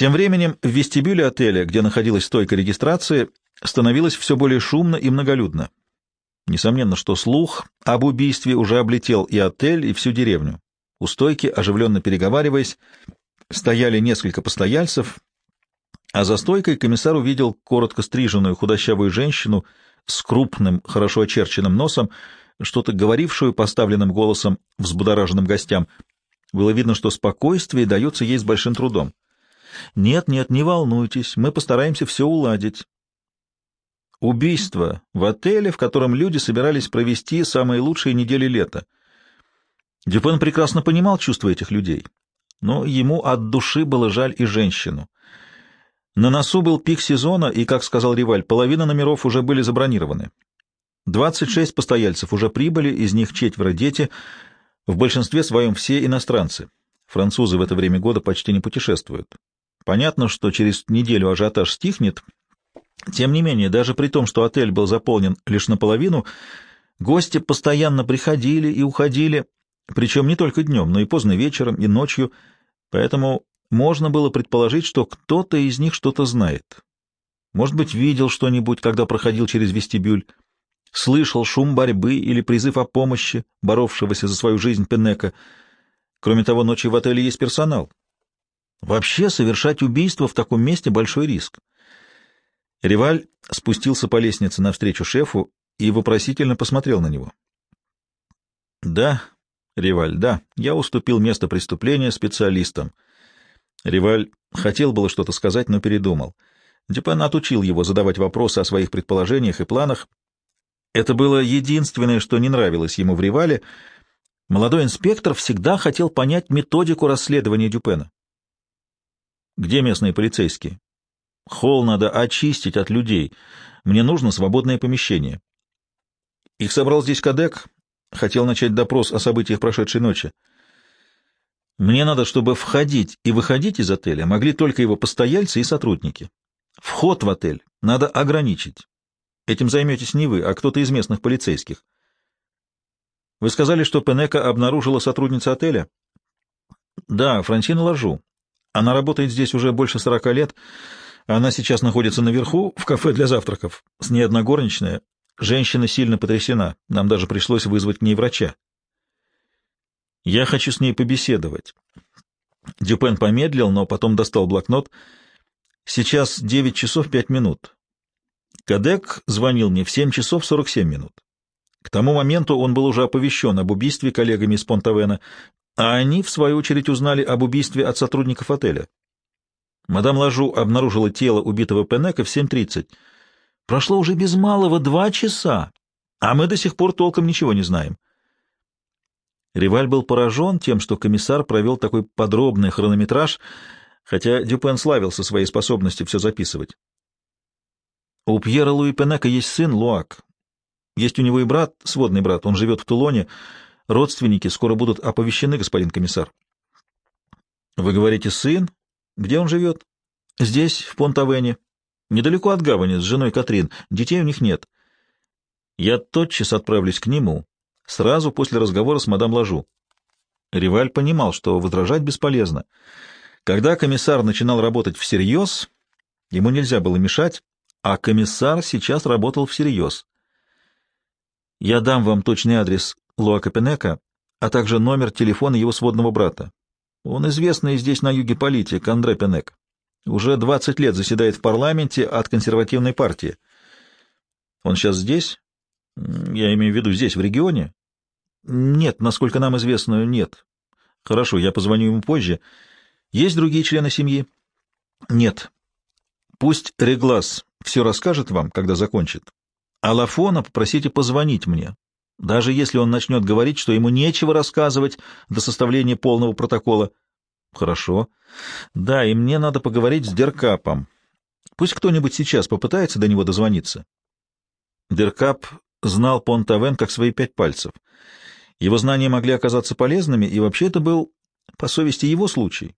Тем временем в вестибюле отеля, где находилась стойка регистрации, становилось все более шумно и многолюдно. Несомненно, что слух об убийстве уже облетел и отель, и всю деревню. У стойки, оживленно переговариваясь, стояли несколько постояльцев, а за стойкой комиссар увидел коротко стриженную худощавую женщину с крупным, хорошо очерченным носом, что-то говорившую поставленным голосом взбудораженным гостям. Было видно, что спокойствие дается ей с большим трудом. «Нет, нет, не волнуйтесь, мы постараемся все уладить». Убийство в отеле, в котором люди собирались провести самые лучшие недели лета. Дюпен прекрасно понимал чувства этих людей, но ему от души было жаль и женщину. На носу был пик сезона, и, как сказал Риваль, половина номеров уже были забронированы. 26 постояльцев уже прибыли, из них четверо дети, в большинстве своем все иностранцы. Французы в это время года почти не путешествуют. Понятно, что через неделю ажиотаж стихнет. Тем не менее, даже при том, что отель был заполнен лишь наполовину, гости постоянно приходили и уходили, причем не только днем, но и поздно вечером и ночью, поэтому можно было предположить, что кто-то из них что-то знает. Может быть, видел что-нибудь, когда проходил через вестибюль, слышал шум борьбы или призыв о помощи, боровшегося за свою жизнь Пенека. Кроме того, ночью в отеле есть персонал. Вообще, совершать убийство в таком месте — большой риск. Реваль спустился по лестнице навстречу шефу и вопросительно посмотрел на него. — Да, Реваль, да, я уступил место преступления специалистам. Реваль хотел было что-то сказать, но передумал. Дюпен отучил его задавать вопросы о своих предположениях и планах. Это было единственное, что не нравилось ему в Ревале. Молодой инспектор всегда хотел понять методику расследования Дюпена. Где местные полицейские? Холл надо очистить от людей. Мне нужно свободное помещение. Их собрал здесь Кадек. Хотел начать допрос о событиях прошедшей ночи. Мне надо, чтобы входить и выходить из отеля могли только его постояльцы и сотрудники. Вход в отель надо ограничить. Этим займетесь не вы, а кто-то из местных полицейских. Вы сказали, что Пенека обнаружила сотрудница отеля? Да, Франсина Ложу. Она работает здесь уже больше сорока лет. Она сейчас находится наверху, в кафе для завтраков. С ней одна горничная. Женщина сильно потрясена. Нам даже пришлось вызвать к ней врача. Я хочу с ней побеседовать. Дюпен помедлил, но потом достал блокнот. Сейчас девять часов пять минут. Кадек звонил мне в семь часов сорок семь минут. К тому моменту он был уже оповещен об убийстве коллегами из Понтавена, а они, в свою очередь, узнали об убийстве от сотрудников отеля. Мадам Лажу обнаружила тело убитого Пенека в 7.30. Прошло уже без малого два часа, а мы до сих пор толком ничего не знаем. Риваль был поражен тем, что комиссар провел такой подробный хронометраж, хотя Дюпен славился своей способностью все записывать. У Пьера Луи Пенека есть сын Луак. Есть у него и брат, сводный брат, он живет в Тулоне. Родственники скоро будут оповещены, господин комиссар. Вы говорите, сын? Где он живет? Здесь, в Понтавене. Недалеко от гавани, с женой Катрин. Детей у них нет. Я тотчас отправлюсь к нему, сразу после разговора с мадам Лажу. Риваль понимал, что возражать бесполезно. Когда комиссар начинал работать всерьез, ему нельзя было мешать, а комиссар сейчас работал всерьез. Я дам вам точный адрес Луака Пенека, а также номер телефона его сводного брата. Он известный здесь на юге политик Андре Пенек. Уже 20 лет заседает в парламенте от консервативной партии. Он сейчас здесь? Я имею в виду здесь, в регионе? Нет, насколько нам известно, нет. Хорошо, я позвоню ему позже. Есть другие члены семьи? Нет. Пусть Реглас все расскажет вам, когда закончит. А Лафона попросите позвонить мне, даже если он начнет говорить, что ему нечего рассказывать до составления полного протокола. Хорошо. Да, и мне надо поговорить с Деркапом. Пусть кто-нибудь сейчас попытается до него дозвониться. Деркап знал Понтавен как свои пять пальцев. Его знания могли оказаться полезными, и вообще это был, по совести, его случай.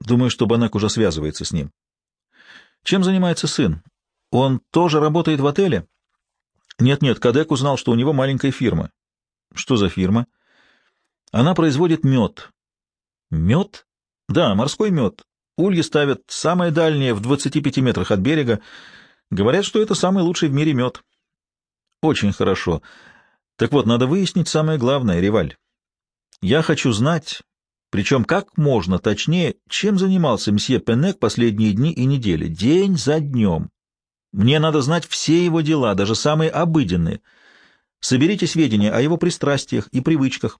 Думаю, что Банек уже связывается с ним. Чем занимается сын? Он тоже работает в отеле? Нет-нет, Кадек узнал, что у него маленькая фирма. Что за фирма? Она производит мед. Мед? Да, морской мед. Ульи ставят самое дальнее в 25 метрах от берега. Говорят, что это самый лучший в мире мед. Очень хорошо. Так вот, надо выяснить самое главное, Реваль. Я хочу знать, причем как можно точнее, чем занимался мсье Пенек последние дни и недели, день за днем. Мне надо знать все его дела, даже самые обыденные. Соберите сведения о его пристрастиях и привычках.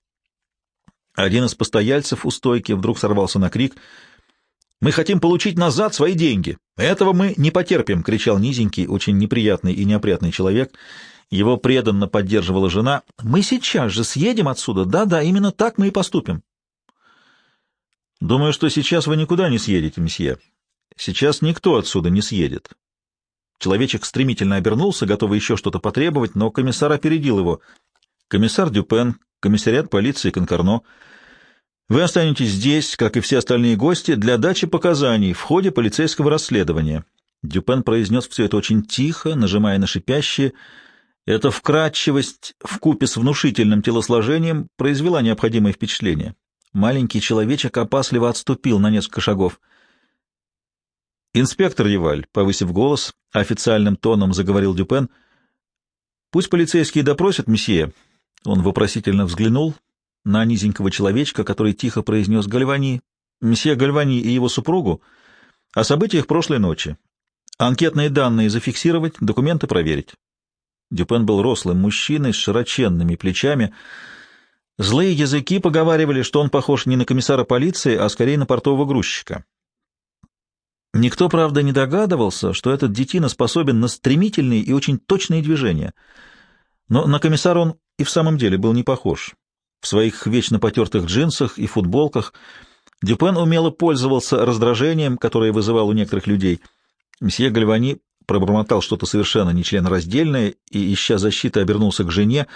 Один из постояльцев у стойки вдруг сорвался на крик — мы хотим получить назад свои деньги. Этого мы не потерпим, — кричал низенький, очень неприятный и неопрятный человек. Его преданно поддерживала жена. Мы сейчас же съедем отсюда. Да-да, именно так мы и поступим. Думаю, что сейчас вы никуда не съедете, месье. Сейчас никто отсюда не съедет. Человечек стремительно обернулся, готовый еще что-то потребовать, но комиссар опередил его. Комиссар Дюпен, комиссариат полиции Конкорно — вы останетесь здесь, как и все остальные гости, для дачи показаний в ходе полицейского расследования. Дюпен произнес все это очень тихо, нажимая на шипящие. Эта вкрадчивость вкупе с внушительным телосложением произвела необходимое впечатление. Маленький человечек опасливо отступил на несколько шагов. «Инспектор Еваль», — повысив голос, официальным тоном заговорил Дюпен, — «пусть полицейские допросят месье». Он вопросительно взглянул на низенького человечка, который тихо произнес Гальвани, месье Гальвани и его супругу, о событиях прошлой ночи. Анкетные данные зафиксировать, документы проверить. Дюпен был рослым мужчиной с широченными плечами. Злые языки поговаривали, что он похож не на комиссара полиции, а скорее на портового грузчика. Никто, правда, не догадывался, что этот детина способен на стремительные и очень точные движения. Но на комиссара он и в самом деле был не похож. В своих вечно потертых джинсах и футболках Дюпен умело пользовался раздражением, которое вызывал у некоторых людей. Мсье Гальвани пробормотал что-то совершенно нечленораздельное и, ища защиты, обернулся к жене,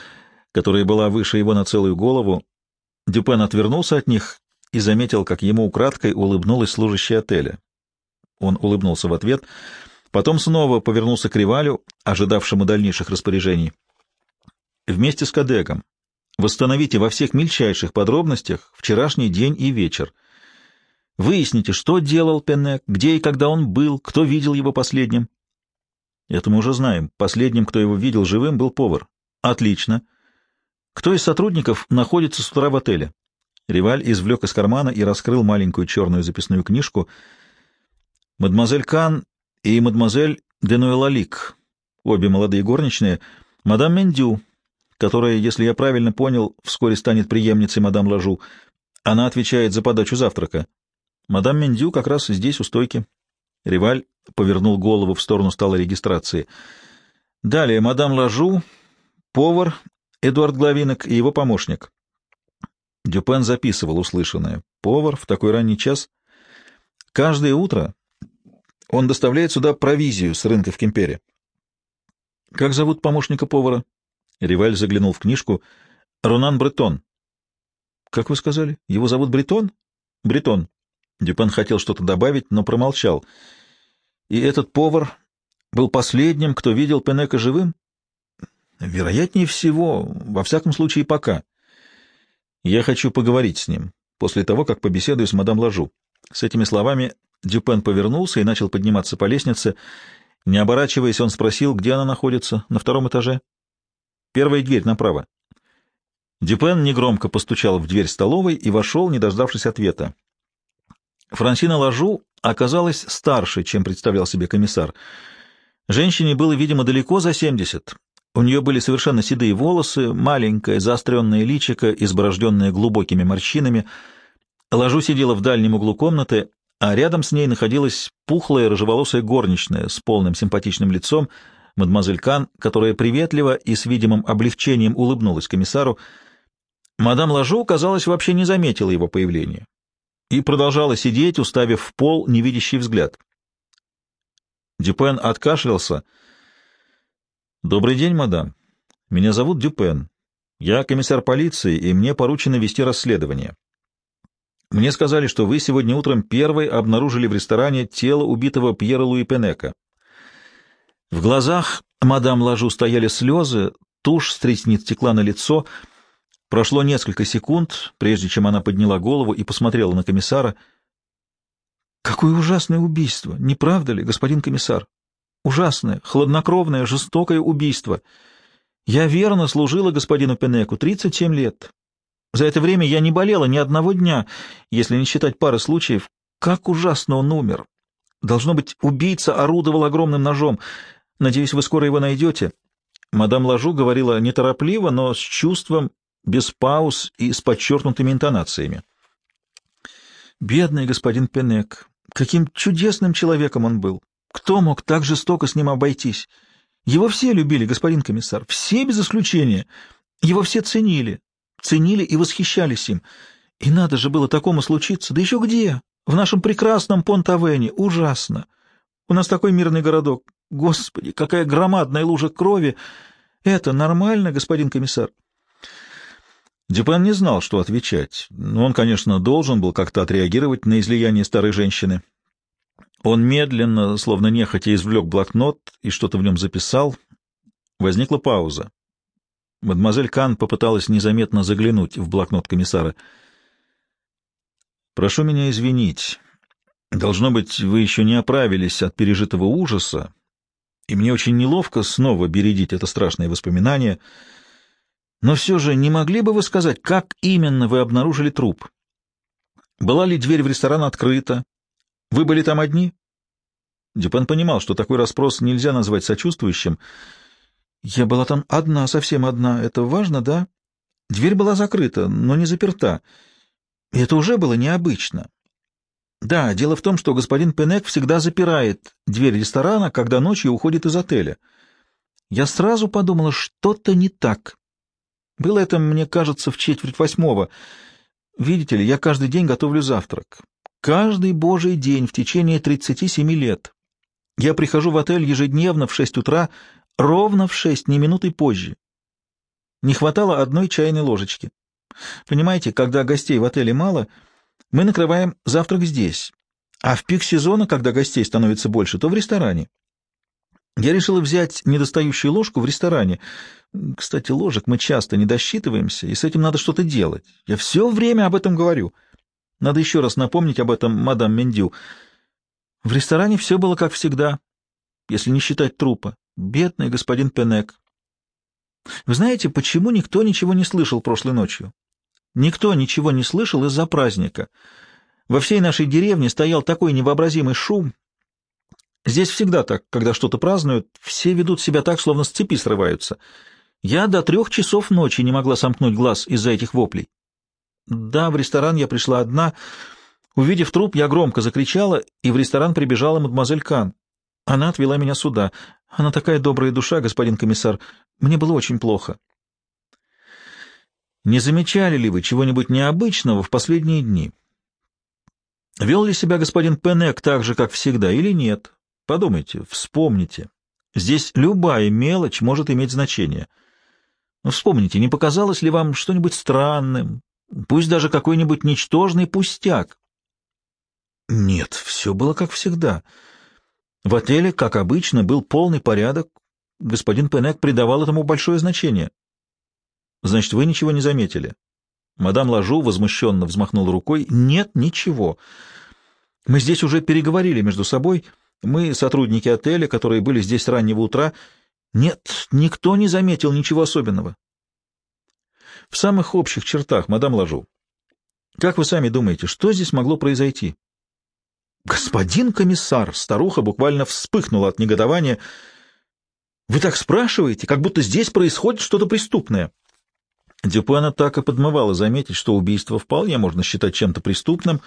которая была выше его на целую голову. Дюпен отвернулся от них и заметил, как ему украдкой улыбнулась служащая отеля. Он улыбнулся в ответ, потом снова повернулся к Ривалю, ожидавшему дальнейших распоряжений. Вместе с Кадегом Восстановите во всех мельчайших подробностях вчерашний день и вечер. Выясните, что делал Пеннек, где и когда он был, кто видел его последним. Это мы уже знаем. Последним, кто его видел живым, был повар. Отлично. Кто из сотрудников находится с утра в отеле? Риваль извлек из кармана и раскрыл маленькую черную записную книжку. Мадемуазель Кан и мадемуазель Денуэлалик, обе молодые горничные, мадам Мендю, которая, если я правильно понял, вскоре станет преемницей мадам Лажу. Она отвечает за подачу завтрака. Мадам Мендю как раз здесь, у стойки. Риваль повернул голову в сторону стола регистрации. Далее мадам Лажу, повар Эдуард Главинок и его помощник. Дюпен записывал услышанное. Повар в такой ранний час. Каждое утро он доставляет сюда провизию с рынка в Кемпере. Как зовут помощника повара? Риваль заглянул в книжку. «Ронан Бретон». «Как вы сказали? Его зовут Бретон?» «Бретон». Дюпен хотел что-то добавить, но промолчал. «И этот повар был последним, кто видел Пенека живым?» «Вероятнее всего, во всяком случае, пока. Я хочу поговорить с ним, после того, как побеседую с мадам Лажу». С этими словами Дюпен повернулся и начал подниматься по лестнице. Не оборачиваясь, он спросил, где она находится, на втором этаже. Первая дверь направо. Дюпен негромко постучал в дверь столовой и вошел, не дождавшись ответа. Франсина Лажу оказалась старше, чем представлял себе комиссар. Женщине было, видимо, далеко за семьдесят. У нее были совершенно седые волосы, маленькое заостренное личико, изборожденное глубокими морщинами. Ложу сидела в дальнем углу комнаты, а рядом с ней находилась пухлая рыжеволосая горничная с полным симпатичным лицом, мадемуазель Кан, которая приветливо и с видимым облегчением улыбнулась комиссару. Мадам Лажу, казалось, вообще не заметила его появления и продолжала сидеть, уставив в пол невидящий взгляд. Дюпен откашлялся. «Добрый день, мадам. Меня зовут Дюпен. Я комиссар полиции, и мне поручено вести расследование. Мне сказали, что вы сегодня утром первой обнаружили в ресторане тело убитого Пьера Луи Пенека. В глазах мадам Лажу стояли слезы, тушь с текла на лицо. Прошло несколько секунд, прежде чем она подняла голову и посмотрела на комиссара. Какое ужасное убийство, не правда ли, господин комиссар? Ужасное, хладнокровное, жестокое убийство. Я верно служила господину Пенеку 37 лет. За это время я не болела ни одного дня, если не считать пары случаев. Как ужасно он умер. Должно быть, убийца орудовал огромным ножом. Надеюсь, вы скоро его найдете. Мадам Лажу говорила неторопливо, но с чувством, без пауз и с подчеркнутыми интонациями. Бедный господин Пенек, каким чудесным человеком он был. Кто мог так жестоко с ним обойтись? Его все любили, господин комиссар, все без исключения. Его все ценили, ценили и восхищались им. И надо же было такому случиться. Да еще где? В нашем прекрасном Понт-Авене. Ужасно. У нас такой мирный городок. Господи, какая громадная лужа крови. Это нормально, господин комиссар? Дюпен не знал, что отвечать, но он, конечно, должен был как-то отреагировать на излияние старой женщины. Он медленно, словно нехотя, извлек блокнот и что-то в нем записал. Возникла пауза. Мадемуазель Кан попыталась незаметно заглянуть в блокнот комиссара. «Прошу меня извинить. Должно быть, вы еще не оправились от пережитого ужаса, и мне очень неловко снова бередить это страшное воспоминание. Но все же не могли бы вы сказать, как именно вы обнаружили труп? Была ли дверь в ресторан открыта? Вы были там одни? Дюпен понимал, что такой расспрос нельзя назвать сочувствующим. Я была там одна, совсем одна. Это важно, да? Дверь была закрыта, но не заперта. И это уже было необычно. Да, дело в том, что господин Пенек всегда запирает дверь ресторана, когда ночью уходит из отеля. Я сразу подумала, что-то не так. Было это, мне кажется, в четверть восьмого. Видите ли, я каждый день готовлю завтрак. Каждый божий день в течение 37 лет. Я прихожу в отель ежедневно в 6 утра, ровно в 6, не минуты позже. Не хватало одной чайной ложечки. Понимаете, когда гостей в отеле мало, мы накрываем завтрак здесь, а в пик сезона, когда гостей становится больше, то в ресторане. Я решила взять недостающую ложку в ресторане. Кстати, ложек мы часто не досчитываемся, и с этим надо что-то делать. Я все время об этом говорю. Надо еще раз напомнить об этом мадам Мендю. В ресторане все было как всегда, если не считать трупа. Бедный господин Пенек. Вы знаете, почему никто ничего не слышал прошлой ночью? Никто ничего не слышал из-за праздника. Во всей нашей деревне стоял такой невообразимый шум. Здесь всегда так, когда что-то празднуют, все ведут себя так, словно с цепи срываются. Я до трех часов ночи не могла сомкнуть глаз из-за этих воплей. Да, в ресторан я пришла одна. Увидев труп, я громко закричала, и в ресторан прибежала мадемуазель Кан. Она отвела меня сюда. Она такая добрая душа, господин комиссар. Мне было очень плохо. Не замечали ли вы чего-нибудь необычного в последние дни? Вел ли себя господин Пенек так же, как всегда, или нет? Подумайте, вспомните. Здесь любая мелочь может иметь значение. Но вспомните, не показалось ли вам что-нибудь странным, Пусть даже какой-нибудь ничтожный пустяк. Нет, все было как всегда. В отеле, как обычно, был полный порядок. Господин Пенек придавал этому большое значение. Значит, вы ничего не заметили? Мадам Лажу возмущенно взмахнула рукой. Нет, ничего. Мы здесь уже переговорили между собой. Мы, сотрудники отеля, которые были здесь с раннего утра. Нет, никто не заметил ничего особенного. В самых общих чертах, мадам Ложу. Как вы сами думаете, что здесь могло произойти? Господин комиссар, старуха буквально вспыхнула от негодования. Вы так спрашиваете, как будто здесь происходит что-то преступное. Дюпуэна так и подмывала заметить, что убийство вполне можно считать чем-то преступным,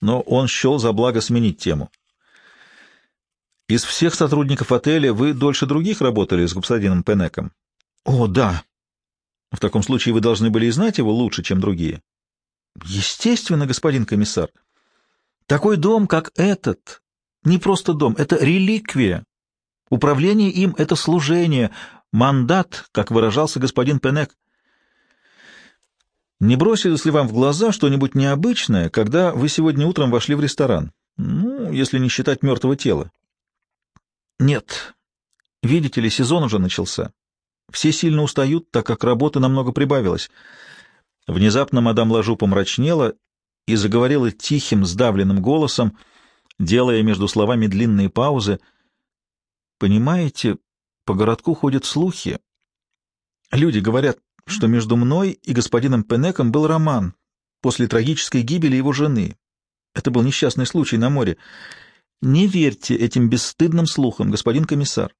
но он счел за благо сменить тему. Из всех сотрудников отеля вы дольше других работали с господином Пенеком? — О, да, в таком случае вы должны были и знать его лучше, чем другие. Естественно, господин комиссар. Такой дом, как этот, не просто дом, это реликвия. Управление им — это служение, мандат, как выражался господин Пенек. Не бросилось ли вам в глаза что-нибудь необычное, когда вы сегодня утром вошли в ресторан? Ну, если не считать мертвого тела. Нет. Видите ли, сезон уже начался. Все сильно устают, так как работы намного прибавилось. Внезапно мадам Лажу помрачнела и заговорила тихим, сдавленным голосом, делая между словами длинные паузы. «Понимаете, по городку ходят слухи. Люди говорят, что между мной и господином Пенеком был роман после трагической гибели его жены. Это был несчастный случай на море. Не верьте этим бесстыдным слухам, господин комиссар.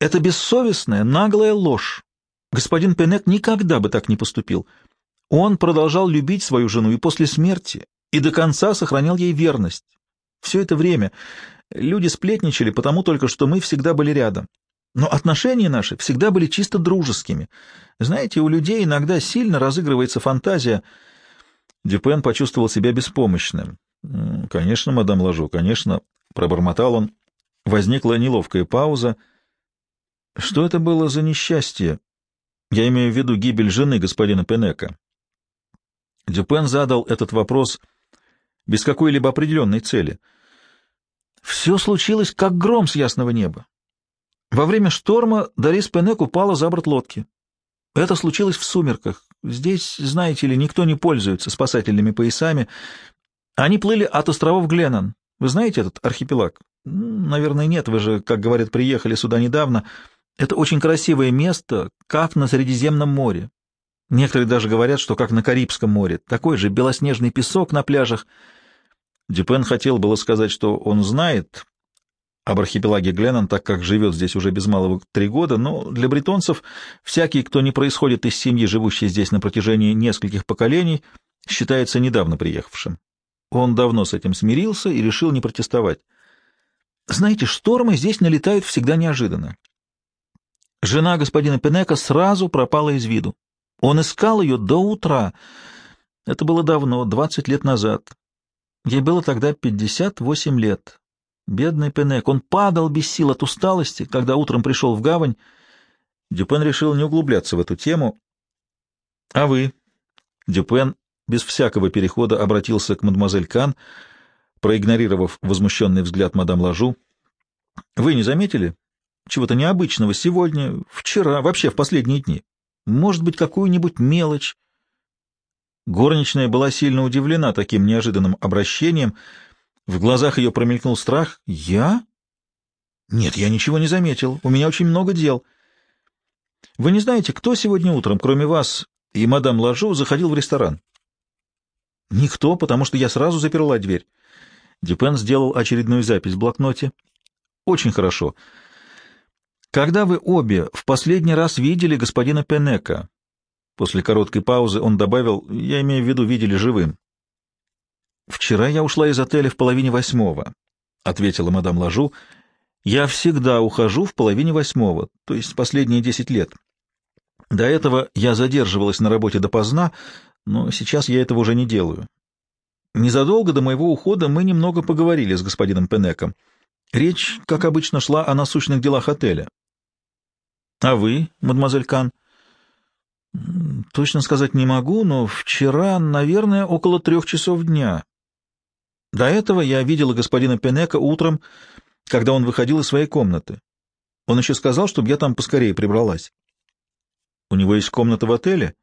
Это бессовестная, наглая ложь. Господин Пенек никогда бы так не поступил. Он продолжал любить свою жену и после смерти, и до конца сохранял ей верность. Все это время люди сплетничали, потому только что мы всегда были рядом. Но отношения наши всегда были чисто дружескими. Знаете, у людей иногда сильно разыгрывается фантазия. Дюпен почувствовал себя беспомощным. «Конечно, мадам Ложу, конечно», — пробормотал он. Возникла неловкая пауза. «Что это было за несчастье? Я имею в виду гибель жены господина Пенека». Дюпен задал этот вопрос без какой-либо определенной цели. Все случилось, как гром с ясного неба. Во время шторма Дарис Пенек упала за борт лодки. Это случилось в сумерках. Здесь, знаете ли, никто не пользуется спасательными поясами. Они плыли от островов Гленнон. Вы знаете этот архипелаг? Наверное, нет. Вы же, как говорят, приехали сюда недавно. Это очень красивое место, как на Средиземном море. Некоторые даже говорят, что как на Карибском море. Такой же белоснежный песок на пляжах. Дюпен хотел было сказать, что он знает об архипелаге Гленнон, так как живет здесь уже без малого три года, но для бретонцев всякий, кто не происходит из семьи, живущей здесь на протяжении нескольких поколений, считается недавно приехавшим. Он давно с этим смирился и решил не протестовать. Знаете, штормы здесь налетают всегда неожиданно. Жена господина Пенека сразу пропала из виду. Он искал ее до утра. Это было давно, двадцать лет назад. Ей было тогда пятьдесят восемь лет. Бедный Пенек, он падал без сил от усталости, когда утром пришел в гавань. Дюпен решил не углубляться в эту тему. — А вы? Дюпен без всякого перехода обратился к мадемуазель Кан, проигнорировав возмущенный взгляд мадам Лажу. — Вы не заметили чего-то необычного сегодня, вчера, вообще в последние дни? Может быть, какую-нибудь мелочь? Горничная была сильно удивлена таким неожиданным обращением — в глазах ее промелькнул страх. «Я? Нет, я ничего не заметил. У меня очень много дел. Вы не знаете, кто сегодня утром, кроме вас и мадам Лажу, заходил в ресторан?» «Никто, потому что я сразу заперла дверь». Дюпен сделал очередную запись в блокноте. «Очень хорошо. Когда вы обе в последний раз видели господина Пенека?» После короткой паузы он добавил, я имею в виду, видели живым. «Вчера я ушла из отеля в половине восьмого», — ответила мадам Лажу. «Я всегда ухожу в половине восьмого, то есть последние десять лет. До этого я задерживалась на работе допоздна, но сейчас я этого уже не делаю. Незадолго до моего ухода мы немного поговорили с господином Пенеком. Речь, как обычно, шла о насущных делах отеля. — А вы, мадемуазель Кан? — Точно сказать не могу, но вчера, наверное, около трех часов дня. До этого я видела господина Пенека утром, когда он выходил из своей комнаты. Он еще сказал, чтобы я там поскорее прибралась. У него есть комната в отеле?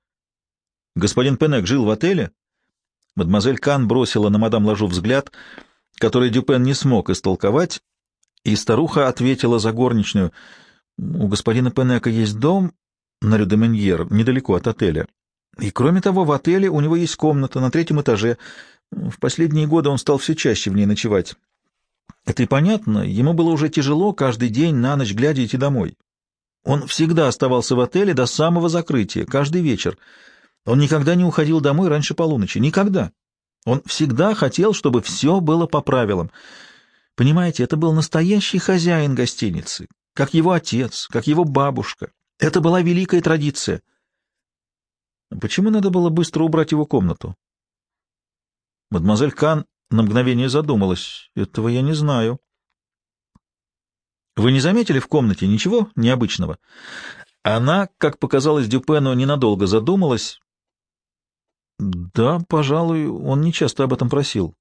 Господин Пенек жил в отеле? Мадемуазель Кан бросила на мадам Ложу взгляд, который Дюпен не смог истолковать, и старуха ответила за горничную. У господина Пенека есть дом на Рюдеменьер, недалеко от отеля. И кроме того, в отеле у него есть комната на третьем этаже — в последние годы он стал все чаще в ней ночевать. Это и понятно, ему было уже тяжело каждый день на ночь глядя идти домой. Он всегда оставался в отеле до самого закрытия, каждый вечер. Он никогда не уходил домой раньше полуночи, никогда. Он всегда хотел, чтобы все было по правилам. Понимаете, это был настоящий хозяин гостиницы, как его отец, как его бабушка. Это была великая традиция. Почему надо было быстро убрать его комнату? Мадемуазель Кан на мгновение задумалась. Этого я не знаю. Вы не заметили в комнате ничего необычного? Она, как показалось Дюпену, ненадолго задумалась. Да, пожалуй, он не часто об этом просил.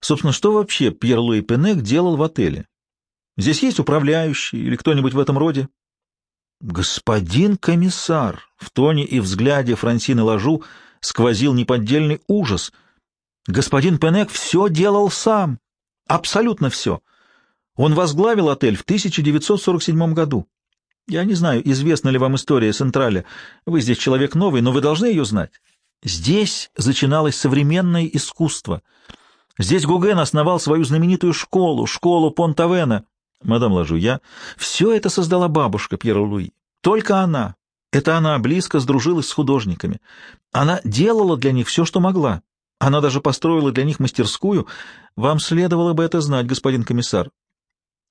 Собственно, что вообще Пьер Луи Пенек делал в отеле? Здесь есть управляющий или кто-нибудь в этом роде? Господин комиссар, в тоне и взгляде Франсины Ложу сквозил неподдельный ужас. Господин Пенек все делал сам. Абсолютно все. Он возглавил отель в 1947 году. Я не знаю, известна ли вам история Централя. Вы здесь человек новый, но вы должны ее знать. Здесь начиналось современное искусство. Здесь Гуген основал свою знаменитую школу, школу Понтавена. Мадам Лажу, я... Все это создала бабушка Пьера Луи. Только она. Это она близко сдружилась с художниками. Она делала для них все, что могла. Она даже построила для них мастерскую. Вам следовало бы это знать, господин комиссар.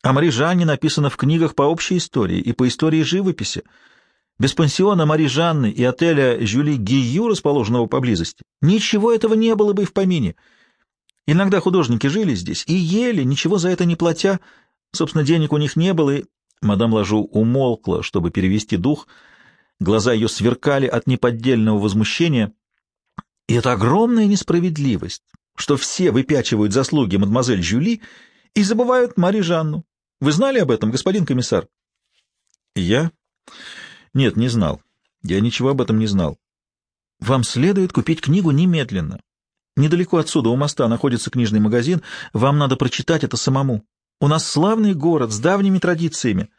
О Мари Жанне написано в книгах по общей истории и по истории живописи. Без пансиона Мари Жанны и отеля Жюли Гию, расположенного поблизости, ничего этого не было бы и в помине. Иногда художники жили здесь и ели, ничего за это не платя. Собственно, денег у них не было, и... Мадам Лажу умолкла, чтобы перевести дух. Глаза ее сверкали от неподдельного возмущения. И это огромная несправедливость, что все выпячивают заслуги мадемуазель Жюли и забывают Мари Жанну. Вы знали об этом, господин комиссар? Я? Нет, не знал. Я ничего об этом не знал. Вам следует купить книгу немедленно. Недалеко отсюда, у моста, находится книжный магазин. Вам надо прочитать это самому. У нас славный город с давними традициями.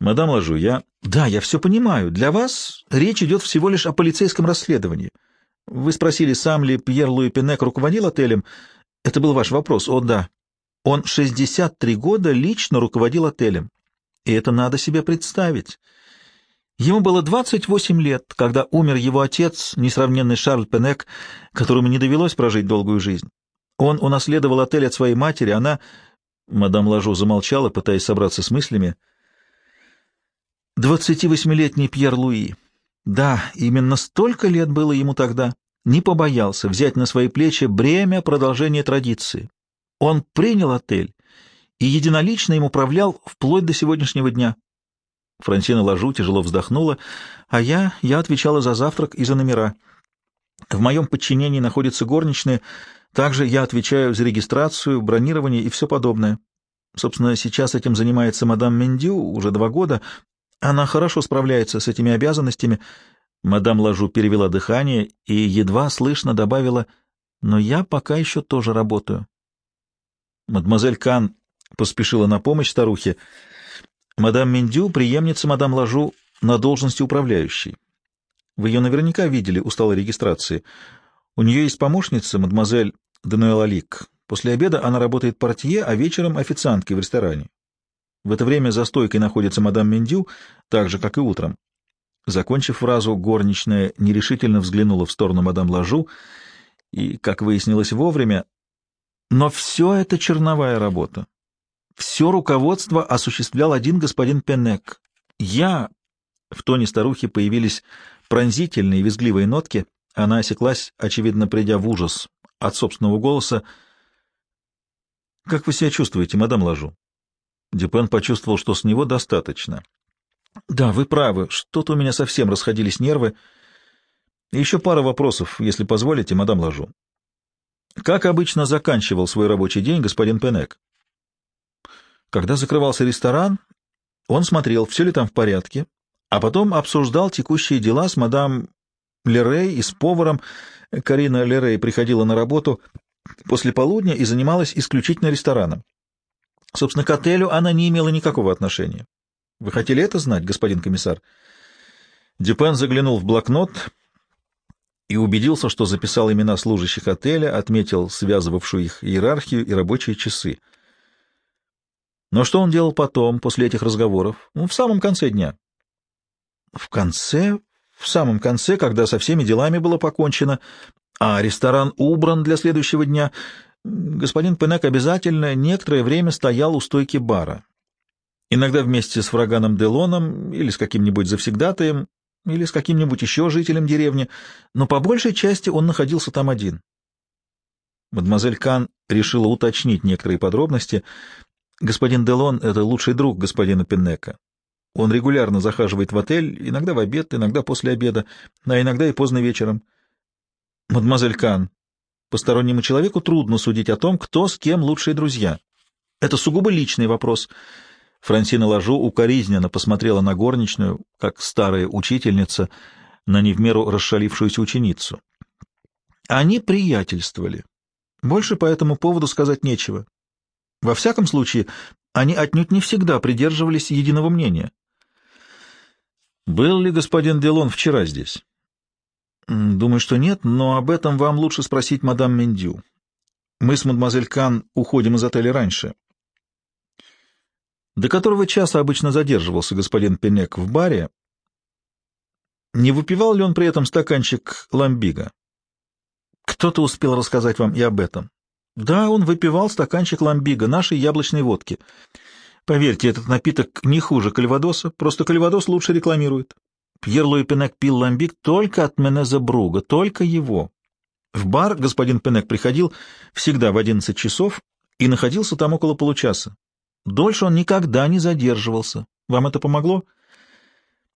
Мадам Ложу, я... Да, я все понимаю. Для вас речь идет всего лишь о полицейском расследовании. Вы спросили, сам ли Пьер Луи Пенек руководил отелем? Это был ваш вопрос. О, да. Он 63 года лично руководил отелем. И это надо себе представить. Ему было 28 лет, когда умер его отец, несравненный Шарль Пенек, которому не довелось прожить долгую жизнь. Он унаследовал отель от своей матери, она... Мадам Лажу замолчала, пытаясь собраться с мыслями. «Двадцативосьмилетний Пьер Луи. Да, именно столько лет было ему тогда. Не побоялся взять на свои плечи бремя продолжения традиции. Он принял отель и единолично им управлял вплоть до сегодняшнего дня. Франсина Ложу тяжело вздохнула, а я, я отвечала за завтрак и за номера. В моем подчинении находятся горничные, также я отвечаю за регистрацию, бронирование и все подобное. Собственно, сейчас этим занимается мадам Мендю уже два года. Она хорошо справляется с этими обязанностями. Мадам Ложу перевела дыхание и едва слышно добавила, «Но я пока еще тоже работаю». Мадемуазель Кан поспешила на помощь старухе. Мадам Миндю — преемница мадам Лажу на должности управляющей. Вы ее наверняка видели у стола регистрации. У нее есть помощница, мадемуазель Дануэла Лик. После обеда она работает портье, а вечером — официанткой в ресторане. В это время за стойкой находится мадам Миндю, так же, как и утром. Закончив фразу, горничная нерешительно взглянула в сторону мадам Лажу и, как выяснилось вовремя, но все это черновая работа. Все руководство осуществлял один господин Пенек. Я... В тоне старухи появились пронзительные визгливые нотки. Она осеклась, очевидно, придя в ужас от собственного голоса. «Как вы себя чувствуете, мадам Лажу?» Дюпен почувствовал, что с него достаточно. «Да, вы правы. Что-то у меня совсем расходились нервы. Еще пара вопросов, если позволите, мадам Лажу. Как обычно заканчивал свой рабочий день господин Пенек? Когда закрывался ресторан, он смотрел, все ли там в порядке, а потом обсуждал текущие дела с мадам Лерей и с поваром. Карина Лерей приходила на работу после полудня и занималась исключительно рестораном. Собственно, к отелю она не имела никакого отношения. Вы хотели это знать, господин комиссар? Дюпен заглянул в блокнот и убедился, что записал имена служащих отеля, отметил связывавшую их иерархию и рабочие часы. Но что он делал потом, после этих разговоров? Ну, в самом конце дня. В конце? В самом конце, когда со всеми делами было покончено, а ресторан убран для следующего дня, господин Пенек обязательно некоторое время стоял у стойки бара. Иногда вместе с Фраганом Делоном или с каким-нибудь завсегдатаем, или с каким-нибудь еще жителем деревни, но по большей части он находился там один. Мадемуазель Кан решила уточнить некоторые подробности. Господин Делон — это лучший друг господина Пеннека. Он регулярно захаживает в отель, иногда в обед, иногда после обеда, а иногда и поздно вечером. Мадемуазель Кан, постороннему человеку трудно судить о том, кто с кем лучшие друзья. Это сугубо личный вопрос — Франсина Ложу укоризненно посмотрела на горничную, как старая учительница, на не в меру расшалившуюся ученицу. Они приятельствовали. Больше по этому поводу сказать нечего. Во всяком случае, они отнюдь не всегда придерживались единого мнения. «Был ли господин Делон вчера здесь?» «Думаю, что нет, но об этом вам лучше спросить мадам Мендю. Мы с мадемуазель Кан уходим из отеля раньше». «До которого часа обычно задерживался господин Пенек в баре? Не выпивал ли он при этом стаканчик ламбига?» «Кто-то успел рассказать вам и об этом». «Да, он выпивал стаканчик ламбига, нашей яблочной водки». Поверьте, этот напиток не хуже кальвадоса, просто кальвадос лучше рекламирует. Пьер Луи Пенек пил ламбик только от Менеза Бруга, только его. В бар господин Пенек приходил всегда в одиннадцать часов и находился там около получаса. Дольше он никогда не задерживался. Вам это помогло? —